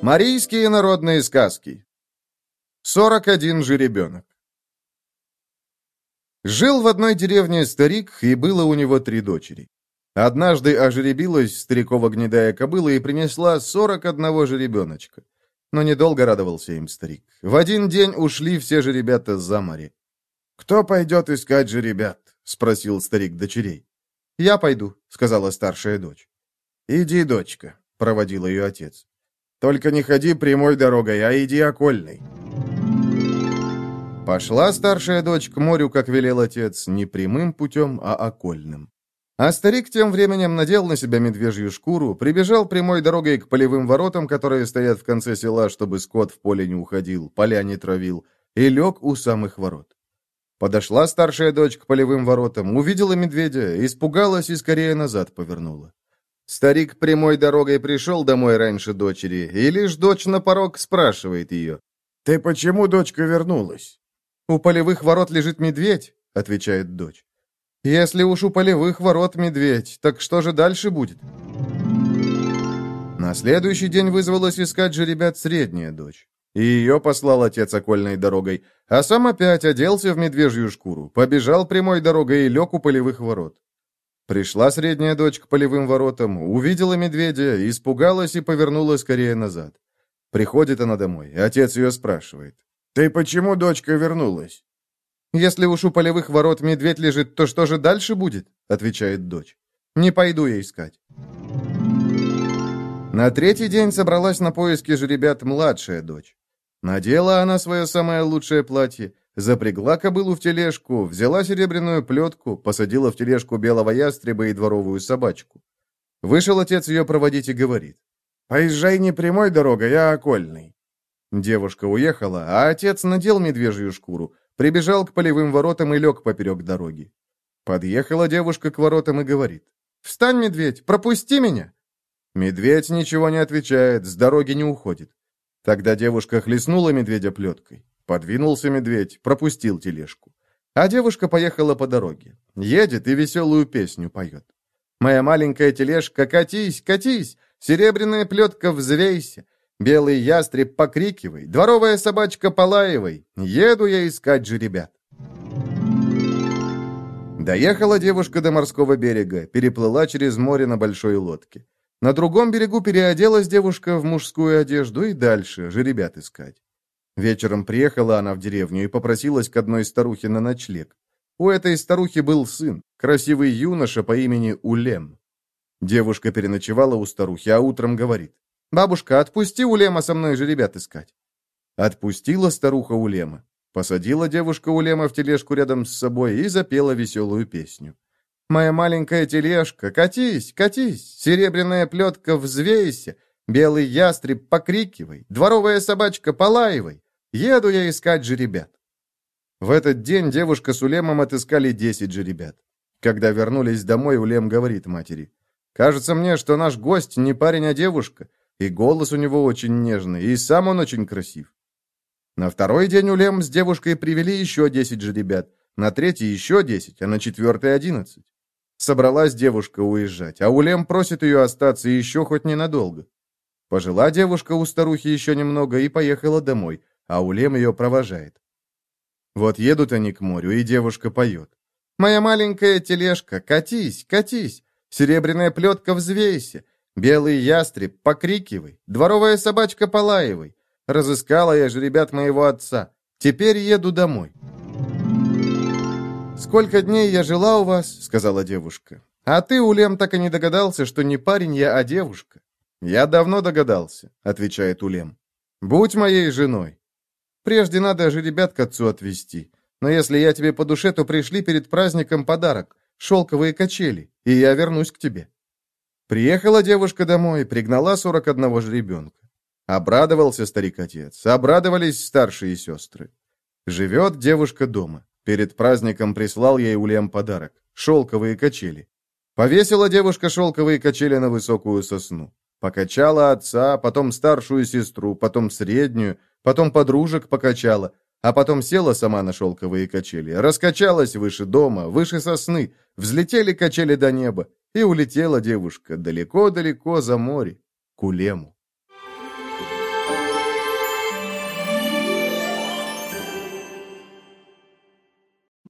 Марийские народные сказки 41 жеребенок Жил в одной деревне старик, и было у него три дочери. Однажды ожеребилась старикова гнедая кобыла и принесла 41 жеребеночка. Но недолго радовался им старик. В один день ушли все жеребята за море. «Кто пойдет искать жеребят?» — спросил старик дочерей. «Я пойду», — сказала старшая дочь. «Иди, дочка», — проводил ее отец. «Только не ходи прямой дорогой, а иди окольной». Пошла старшая дочь к морю, как велел отец, не прямым путем, а окольным. А старик тем временем надел на себя медвежью шкуру, прибежал прямой дорогой к полевым воротам, которые стоят в конце села, чтобы скот в поле не уходил, поля не травил, и лег у самых ворот. Подошла старшая дочь к полевым воротам, увидела медведя, испугалась и скорее назад повернула. Старик прямой дорогой пришел домой раньше дочери, и лишь дочь на порог спрашивает ее. «Ты почему, дочка, вернулась?» «У полевых ворот лежит медведь», — отвечает дочь. «Если уж у полевых ворот медведь, так что же дальше будет?» На следующий день вызвалась искать же ребят средняя дочь. И ее послал отец окольной дорогой, а сам опять оделся в медвежью шкуру, побежал прямой дорогой и лег у полевых ворот. Пришла средняя дочь к полевым воротам, увидела медведя, испугалась и повернула скорее назад. Приходит она домой, отец ее спрашивает. «Ты почему, дочка, вернулась?» «Если уж у полевых ворот медведь лежит, то что же дальше будет?» отвечает дочь. «Не пойду я искать». На третий день собралась на поиски же ребят младшая дочь. Надела она свое самое лучшее платье, запрягла кобылу в тележку, взяла серебряную плетку, посадила в тележку белого ястреба и дворовую собачку. Вышел отец ее проводить и говорит. «Поезжай не прямой дорогой, а окольной». Девушка уехала, а отец надел медвежью шкуру, прибежал к полевым воротам и лег поперек дороги. Подъехала девушка к воротам и говорит. «Встань, медведь, пропусти меня!» Медведь ничего не отвечает, с дороги не уходит. Тогда девушка хлестнула медведя плеткой. Подвинулся медведь, пропустил тележку. А девушка поехала по дороге. Едет и веселую песню поет. «Моя маленькая тележка, катись, катись! Серебряная плетка, взвейся! Белый ястреб, покрикивай! Дворовая собачка, полаивай! Еду я искать же ребят!» Доехала девушка до морского берега, переплыла через море на большой лодке. На другом берегу переоделась девушка в мужскую одежду и дальше же ребят искать. Вечером приехала она в деревню и попросилась к одной старухе на ночлег. У этой старухи был сын, красивый юноша по имени Улем. Девушка переночевала у старухи, а утром говорит, «Бабушка, отпусти Улема со мной же ребят искать». Отпустила старуха Улема. Посадила девушка Улема в тележку рядом с собой и запела веселую песню. Моя маленькая тележка, катись, катись, серебряная плетка, взвейся, белый ястреб, покрикивай, дворовая собачка, полаивай. Еду я искать же ребят. В этот день девушка с Улемом отыскали десять же ребят. Когда вернулись домой, Улем говорит матери, «Кажется мне, что наш гость не парень, а девушка, и голос у него очень нежный, и сам он очень красив». На второй день Улем с девушкой привели еще десять же ребят, на третий еще десять, а на четвертый одиннадцать. Собралась девушка уезжать, а Улем просит ее остаться еще хоть ненадолго. Пожила девушка у старухи еще немного и поехала домой, а Улем ее провожает. Вот едут они к морю, и девушка поет. «Моя маленькая тележка, катись, катись, серебряная плетка взвейся, белый ястреб, покрикивай, дворовая собачка полаивай. Разыскала я же ребят моего отца, теперь еду домой». «Сколько дней я жила у вас», — сказала девушка. «А ты, Улем, так и не догадался, что не парень я, а девушка». «Я давно догадался», — отвечает Улем. «Будь моей женой. Прежде надо же ребят к отцу отвезти. Но если я тебе по душе, то пришли перед праздником подарок — шелковые качели, и я вернусь к тебе». Приехала девушка домой, пригнала сорок одного жеребенка. Обрадовался старик-отец, обрадовались старшие сестры. Живет девушка дома. Перед праздником прислал ей Улем подарок — шелковые качели. Повесила девушка шелковые качели на высокую сосну. Покачала отца, потом старшую сестру, потом среднюю, потом подружек покачала, а потом села сама на шелковые качели, раскачалась выше дома, выше сосны, взлетели качели до неба, И улетела девушка далеко-далеко за море, к Улему.